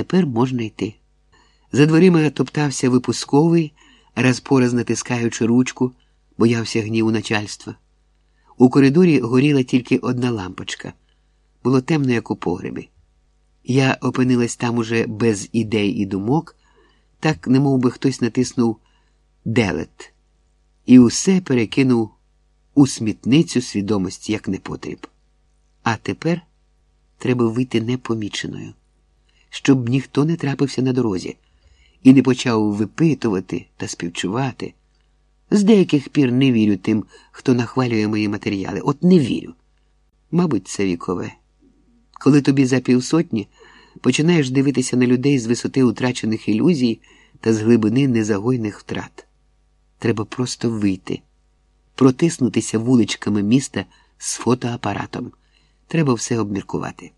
тепер можна йти. За дверима топтався випусковий, раз по раз натискаючи ручку, боявся гніву начальства. У коридорі горіла тільки одна лампочка. Було темно, як у погребі. Я опинилась там уже без ідей і думок, так немов би хтось натиснув делет і усе перекинув у смітницю свідомості як непотріб. А тепер треба вийти непоміченою, щоб ніхто не трапився на дорозі і не почав випитувати та співчувати. З деяких пір не вірю тим, хто нахвалює мої матеріали. От не вірю. Мабуть, це вікове. Коли тобі за півсотні починаєш дивитися на людей з висоти утрачених ілюзій та з глибини незагойних втрат. Треба просто вийти, протиснутися вуличками міста з фотоапаратом. Треба все обміркувати.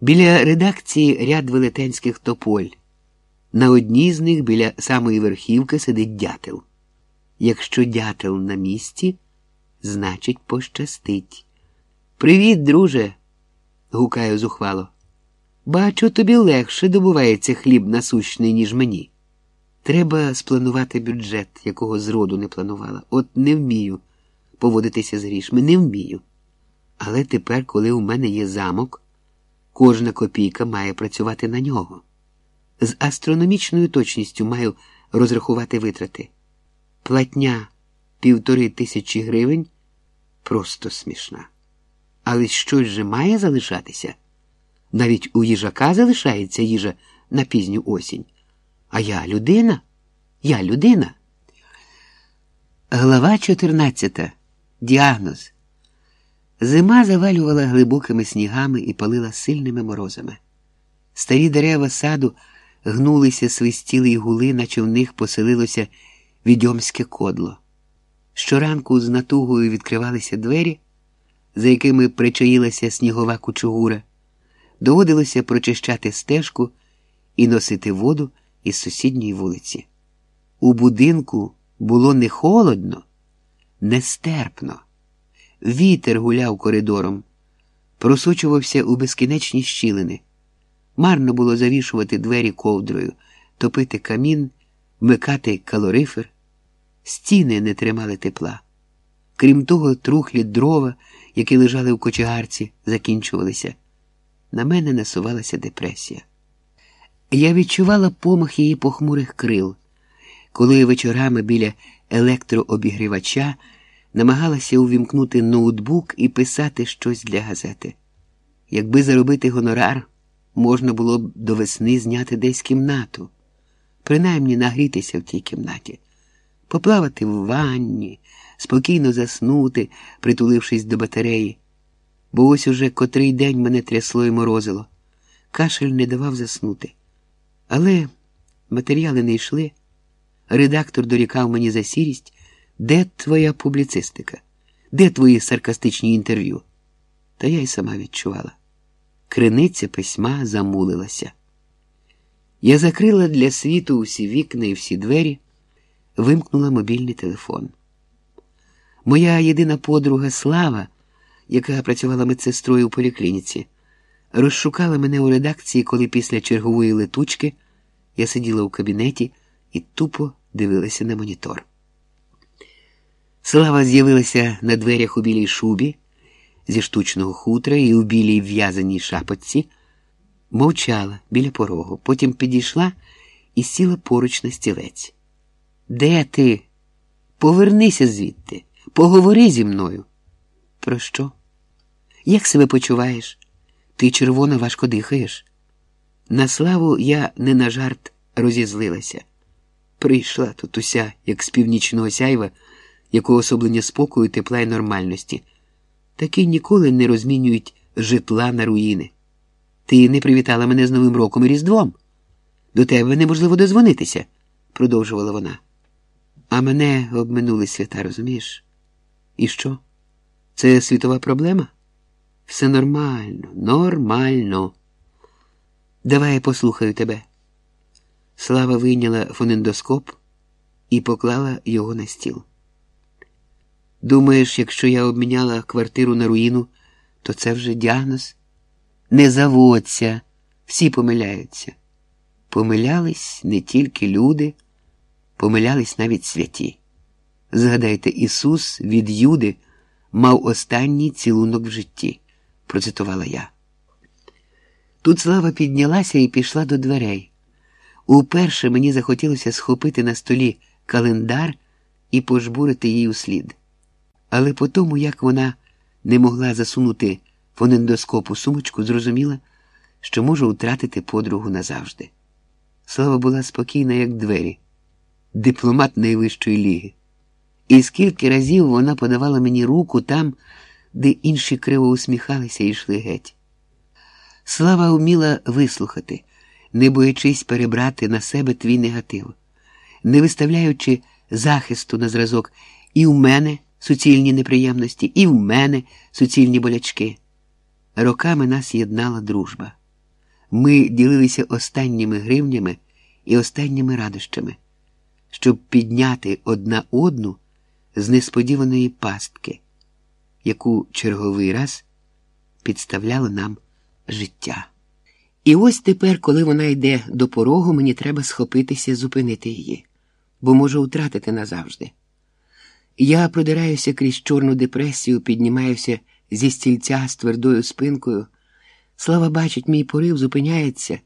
Біля редакції ряд велетенських тополь. На одній з них біля самої верхівки сидить дятел. Якщо дятел на місці, значить, пощастить. Привіт, друже, гукаю зухвало. Бачу, тобі легше добувається хліб насущний, ніж мені. Треба спланувати бюджет, якого зроду не планувала. От не вмію поводитися з грішми, не вмію. Але тепер, коли у мене є замок, кожна копійка має працювати на нього. З астрономічною точністю маю розрахувати витрати. Платня півтори тисячі гривень просто смішна. Але щось же має залишатися. Навіть у їжака залишається їжа на пізню осінь. А я людина? Я людина. Глава 14. Діагноз. Зима завалювала глибокими снігами і палила сильними морозами. Старі дерева саду гнулися, свистіли й гули, наче в них поселилося відьомське кодло. Щоранку з натугою відкривалися двері, за якими причаїлася снігова кучугура. Доводилося прочищати стежку і носити воду із сусідньої вулиці. У будинку було не холодно, нестерпно. Вітер гуляв коридором, просочувався у безкінечні щілини. Марно було завішувати двері ковдрою, топити камін, вмикати калорифер. Стіни не тримали тепла. Крім того, трухлі дрова, які лежали в кочегарці, закінчувалися. На мене насувалася депресія. Я відчувала помах її похмурих крил, коли вечорами біля електрообігрівача намагалася увімкнути ноутбук і писати щось для газети. Якби заробити гонорар, можна було б до весни зняти десь кімнату, принаймні нагрітися в тій кімнаті, поплавати в ванні, спокійно заснути, притулившись до батареї. Бо ось уже котрий день мене трясло і морозило. Кашель не давав заснути. Але матеріали не йшли. Редактор дорікав мені за сірість, де твоя публіцистика, де твої саркастичні інтерв'ю? Та я й сама відчувала. Криниця письма замулилася. Я закрила для світу усі вікна і всі двері, вимкнула мобільний телефон. Моя єдина подруга Слава, яка працювала медсестрою у поліклініці, розшукала мене у редакції, коли після чергової летучки я сиділа у кабінеті і тупо дивилася на монітор. Слава з'явилася на дверях у білій шубі зі штучного хутра і у білій в'язаній шапочці, мовчала біля порогу, потім підійшла і сіла поруч на стілець. Де ти? Повернися звідти, поговори зі мною. Про що? Як себе почуваєш? Ти червона важко дихаєш. На славу я не на жарт розізлилася. Прийшла тут уся, як з північного сяйва, як особлення спокою, тепла й нормальності. Такі ніколи не розмінюють житла на руїни. Ти не привітала мене з Новим роком і Різдвом. До тебе неможливо дозвонитися, продовжувала вона. А мене обминули свята, розумієш? І що? Це світова проблема? Все нормально, нормально. Давай я послухаю тебе. Слава вийняла фонендоскоп і поклала його на стіл. Думаєш, якщо я обміняла квартиру на руїну, то це вже діагноз? Не заводься, Всі помиляються. Помилялись не тільки люди, помилялись навіть святі. Згадайте, Ісус від Юди мав останній цілунок в житті, процитувала я. Тут слава піднялася і пішла до дверей. Уперше мені захотілося схопити на столі календар і пожбурити їй у слід. Але по тому, як вона не могла засунути фонендоскоп у сумочку, зрозуміла, що можу втратити подругу назавжди. Слава була спокійна, як двері, дипломат найвищої ліги. І скільки разів вона подавала мені руку там, де інші криво усміхалися і йшли геть. Слава вміла вислухати, не боячись перебрати на себе твій негатив, не виставляючи захисту на зразок і в мене суцільні неприємності, і в мене суцільні болячки. Роками нас єднала дружба. Ми ділилися останніми гривнями і останніми радощами, щоб підняти одна одну з несподіваної пастки, яку черговий раз підставляло нам життя. І ось тепер, коли вона йде до порогу, мені треба схопитися, зупинити її, бо можу втратити назавжди. Я продираюся крізь чорну депресію, піднімаюся зі стільця з твердою спинкою. Слава бачить, мій порив зупиняється